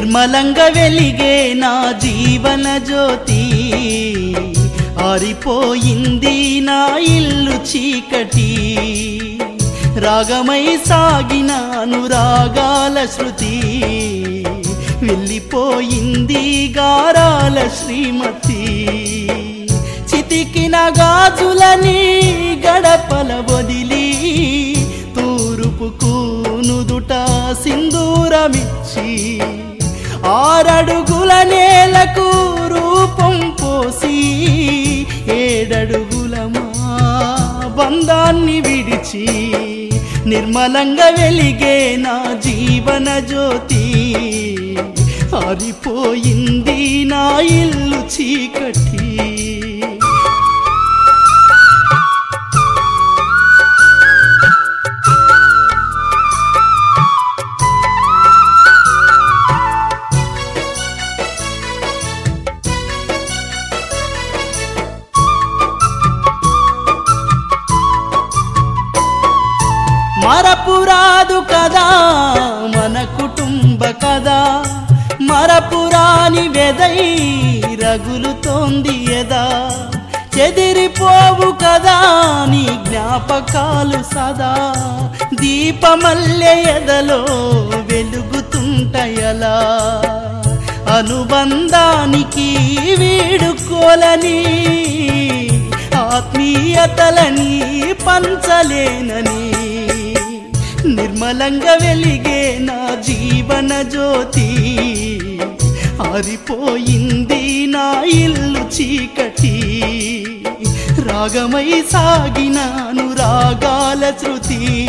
నిర్మలంగా వెలిగే నా జీవన జ్యోతి. ఆరిపోయింది నా ఇల్లు చీకటి. రాగమై సాగిన అనురాగాల శృతి. వెళ్ళిపోయింది గారాల శ్రీమతి. చితికిన గాజులని ఆరడుగుల నేలకు రూపం పోసి ఏడడుగుల మా బంధాన్ని విడిచి నిర్మలంగా వెలిగే నా జీవన జ్యోతి. ఆరిపోయింది నా ఇల్లు చీకటి. కదా మన కుటుంబ కదా. మరపురాని వెదై రగులుతోంది ఎదా. చెదిరిపోవు కదా నీ జ్ఞాపకాలు సదా. దీపమల్లె ఎదలో వెలుగుతుంటయలా. అనుబంధానికి వీడుకోలని ఆత్మీయతలని పంచలేనని. నిర్మలంగా వెలిగే నా జీవన జ్యోతి. ఆరిపోయింది నా ఇల్లు చీకటి. రాగమై సాగిన అనురాగాల శృతి.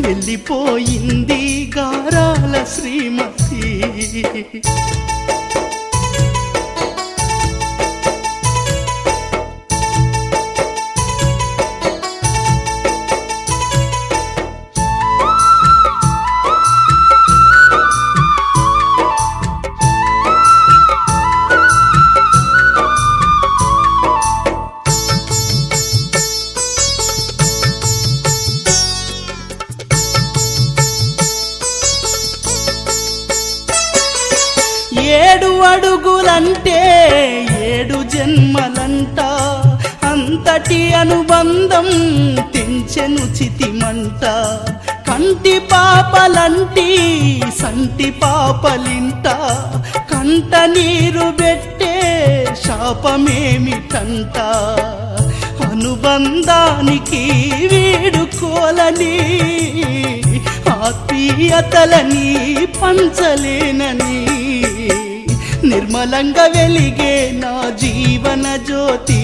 వెళ్ళిపోయింది గారాల శ్రీమతి. ఏడు అడుగులంటే ఏడు జన్మలంట. అంతటి అనుబంధం తెంచెను చితిమంట. కంటి పాపలంటి సంటి పాపలింట. కంట నీరు పెట్టే శాపమేమిటంట? అనుబంధానికి వేడుకోలని ఆత్మీయతలని పంచలేనని. నిర్మలంగా వెలిగే నా జీవన జ్యోతి.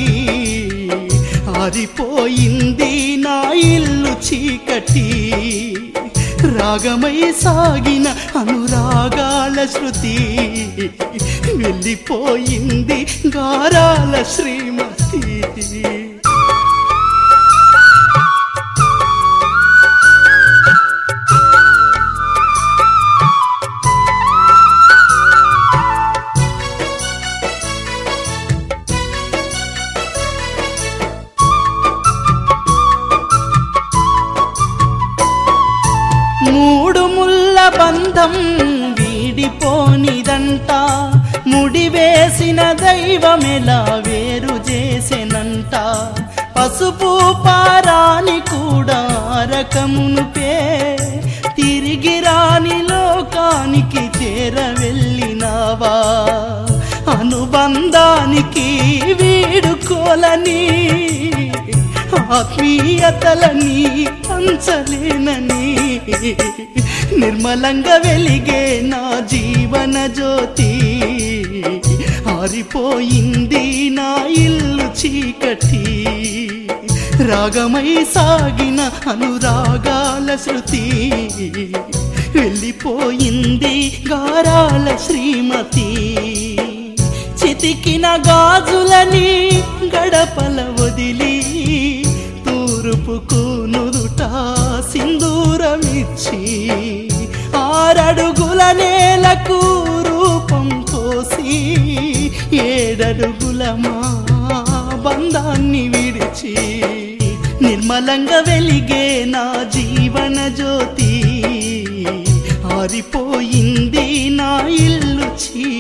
ఆరిపోయింది నా ఇల్లు చీకటి. రాగమై సాగిన అనురాగాల శృతి. వెళ్ళిపోయింది గారాల శ్రీమతి. బంధం వీడిపోనిదంట. ముడివేసిన దైవమెలా వేరు చేసెనంట. పసుపు పారాని కూడా రకమునుపే తిరిగి రాని లోకానికి చేర వెళ్ళినావా అనుబంధానికి వీడుకోలని ఆత్మీయతలని పంచలేనని. నిర్మలంగా వెలిగే నా జీవన జ్యోతి. ఆరిపోయింది నా ఇల్లు చీకటి. రాగమై సాగిన అనురాగాల శృతి. వెళ్ళిపోయింది గారాల శ్రీమతి. చితికిన గాజులని గడపల పోసి మా బంధాన్ని విడిచి నిర్మలంగా వెలిగే నా జీవన జ్యోతి. ఆరిపోయింది నా చీకటి